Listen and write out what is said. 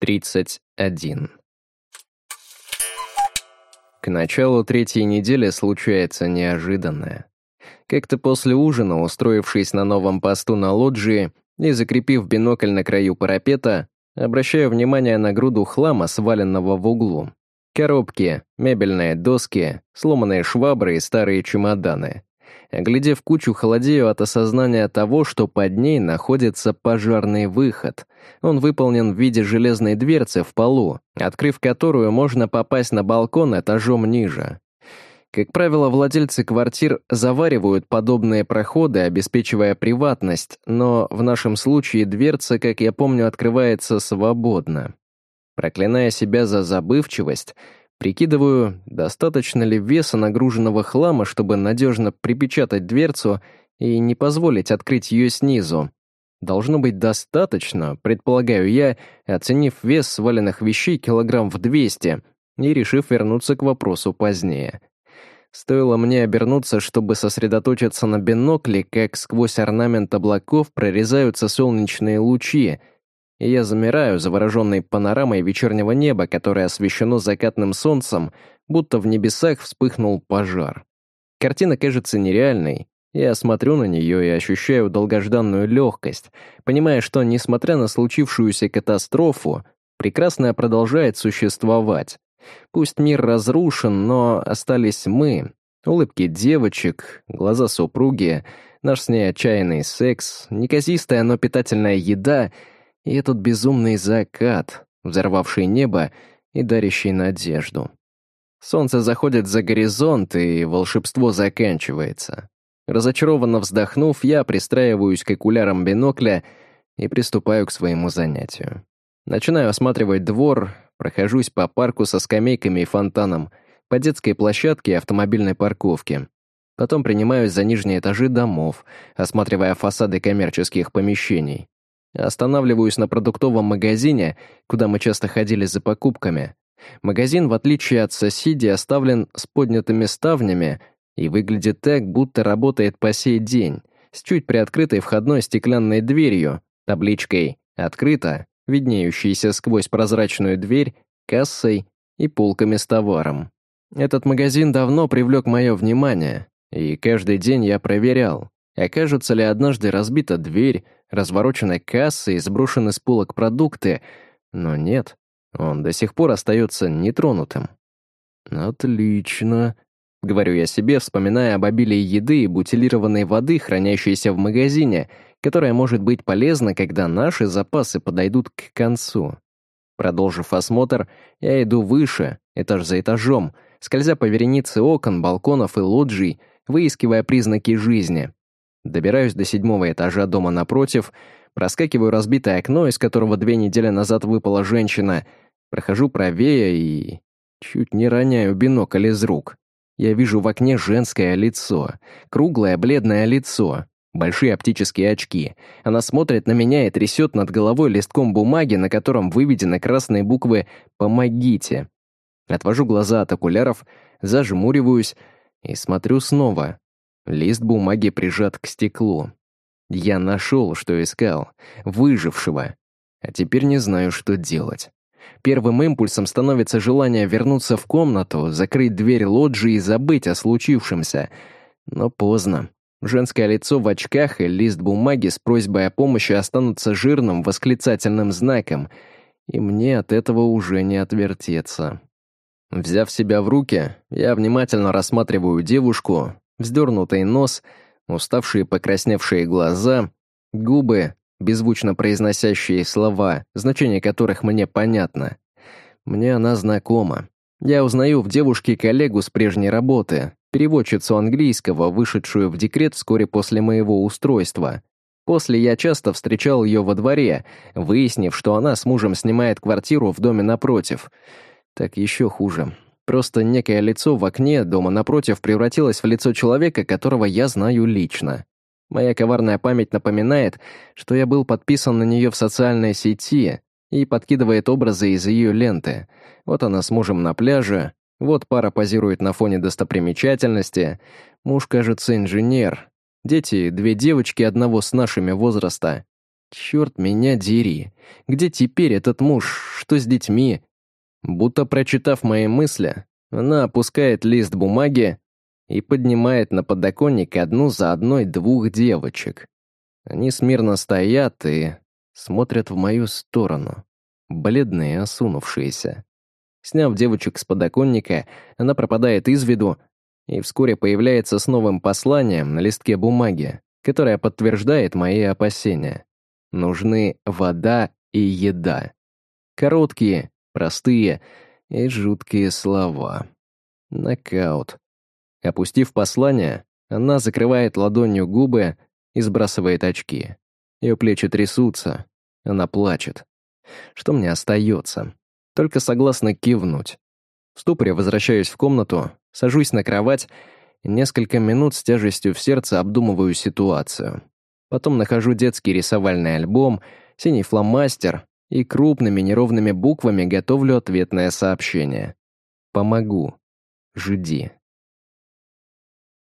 31. К началу третьей недели случается неожиданное. Как-то после ужина, устроившись на новом посту на лоджии и закрепив бинокль на краю парапета, обращаю внимание на груду хлама, сваленного в углу. Коробки, мебельные доски, сломанные швабры и старые чемоданы. Глядев кучу, холодею от осознания того, что под ней находится пожарный выход. Он выполнен в виде железной дверцы в полу, открыв которую можно попасть на балкон этажом ниже. Как правило, владельцы квартир заваривают подобные проходы, обеспечивая приватность, но в нашем случае дверца, как я помню, открывается свободно. Проклиная себя за забывчивость, Прикидываю, достаточно ли веса нагруженного хлама, чтобы надежно припечатать дверцу и не позволить открыть ее снизу. Должно быть достаточно, предполагаю я, оценив вес сваленных вещей килограмм в 200 и решив вернуться к вопросу позднее. Стоило мне обернуться, чтобы сосредоточиться на бинокле, как сквозь орнамент облаков прорезаются солнечные лучи — и я замираю, завороженный панорамой вечернего неба, которое освещено закатным солнцем, будто в небесах вспыхнул пожар. Картина кажется нереальной. Я смотрю на нее и ощущаю долгожданную легкость, понимая, что, несмотря на случившуюся катастрофу, прекрасное продолжает существовать. Пусть мир разрушен, но остались мы, улыбки девочек, глаза супруги, наш с ней отчаянный секс, неказистая, но питательная еда — и этот безумный закат, взорвавший небо и дарящий надежду. Солнце заходит за горизонт, и волшебство заканчивается. Разочарованно вздохнув, я пристраиваюсь к окулярам бинокля и приступаю к своему занятию. Начинаю осматривать двор, прохожусь по парку со скамейками и фонтаном, по детской площадке и автомобильной парковке. Потом принимаюсь за нижние этажи домов, осматривая фасады коммерческих помещений. Останавливаюсь на продуктовом магазине, куда мы часто ходили за покупками. Магазин, в отличие от соседей, оставлен с поднятыми ставнями и выглядит так, будто работает по сей день, с чуть приоткрытой входной стеклянной дверью, табличкой «Открыто», виднеющейся сквозь прозрачную дверь, кассой и полками с товаром. Этот магазин давно привлек мое внимание, и каждый день я проверял, окажется ли однажды разбита дверь, развороченная касса и сброшены с полок продукты, но нет, он до сих пор остается нетронутым. «Отлично», — говорю я себе, вспоминая об обилии еды и бутилированной воды, хранящейся в магазине, которая может быть полезна, когда наши запасы подойдут к концу. Продолжив осмотр, я иду выше, этаж за этажом, скользя по веренице окон, балконов и лоджий, выискивая признаки жизни. Добираюсь до седьмого этажа дома напротив, проскакиваю разбитое окно, из которого две недели назад выпала женщина, прохожу правее и... чуть не роняю бинокль из рук. Я вижу в окне женское лицо, круглое бледное лицо, большие оптические очки. Она смотрит на меня и трясет над головой листком бумаги, на котором выведены красные буквы «Помогите». Отвожу глаза от окуляров, зажмуриваюсь и смотрю снова. Лист бумаги прижат к стеклу. Я нашел, что искал. Выжившего. А теперь не знаю, что делать. Первым импульсом становится желание вернуться в комнату, закрыть дверь лоджии и забыть о случившемся. Но поздно. Женское лицо в очках и лист бумаги с просьбой о помощи останутся жирным восклицательным знаком, и мне от этого уже не отвертеться. Взяв себя в руки, я внимательно рассматриваю девушку, вздернутый нос, уставшие покрасневшие глаза, губы, беззвучно произносящие слова, значение которых мне понятно. Мне она знакома. Я узнаю в девушке коллегу с прежней работы, переводчицу английского, вышедшую в декрет вскоре после моего устройства. После я часто встречал ее во дворе, выяснив, что она с мужем снимает квартиру в доме напротив. Так еще хуже. Просто некое лицо в окне дома напротив превратилось в лицо человека, которого я знаю лично. Моя коварная память напоминает, что я был подписан на нее в социальной сети и подкидывает образы из ее ленты. Вот она с мужем на пляже, вот пара позирует на фоне достопримечательности, муж, кажется, инженер, дети — две девочки одного с нашими возраста. Черт меня дери. Где теперь этот муж? Что с детьми? Будто прочитав мои мысли, она опускает лист бумаги и поднимает на подоконник одну за одной двух девочек. Они смирно стоят и смотрят в мою сторону, бледные, осунувшиеся. Сняв девочек с подоконника, она пропадает из виду и вскоре появляется с новым посланием на листке бумаги, которое подтверждает мои опасения. Нужны вода и еда. Короткие, простые и жуткие слова. Нокаут. Опустив послание, она закрывает ладонью губы и сбрасывает очки. Ее плечи трясутся, она плачет. Что мне остается? Только согласно кивнуть. В ступоре возвращаюсь в комнату, сажусь на кровать несколько минут с тяжестью в сердце обдумываю ситуацию. Потом нахожу детский рисовальный альбом, синий фломастер и крупными неровными буквами готовлю ответное сообщение. «Помогу. Жди».